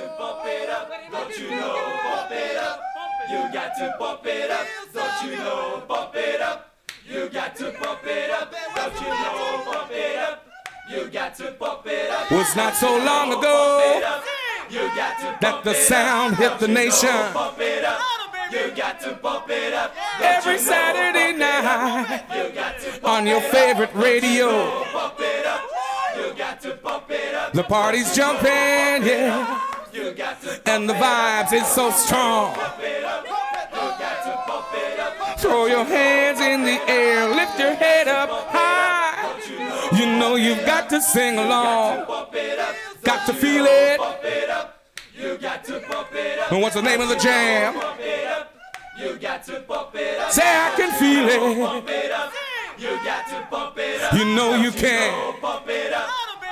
to bump it up. Don't you know? Bump it up. You got to bump it up. Don't you know? Bump it up. You got to bump it up. Don't you know? Bump it up. You got to bump it up. Was not so long ago You got to that the sound hit the nation. Bump it up. You got to bump it up. Every Saturday night You got to bump on your favorite radio. bump it up. You got to bump it up. The party's jumping, yeah, You got to and the vibes is so strong. Throw your hands in the air, lift your head up high. You know you've got to sing along, got to feel it. You got to bump it up. And what's the name of the jam? You got to bump it up. Say I can feel it. You got to bump it up. You know you can.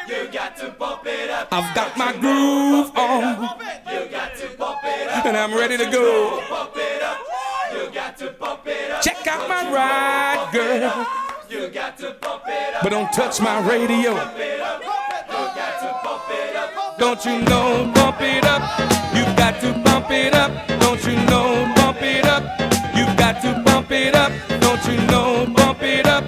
You got to bump it up. I've got my groove and I'm ready to go. Bump it up. You got to bump it up. Check out my ride, girl, You got to bump it up. but don't touch my radio. You got to bump it up. Don't you know, bump it up. You got to bump it up. Don't you know, bump it up. You got to bump it up. Don't you know, bump it up.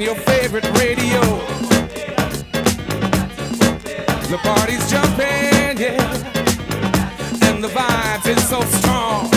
your favorite radio. The party's jumping, yeah, and the vibe is so strong.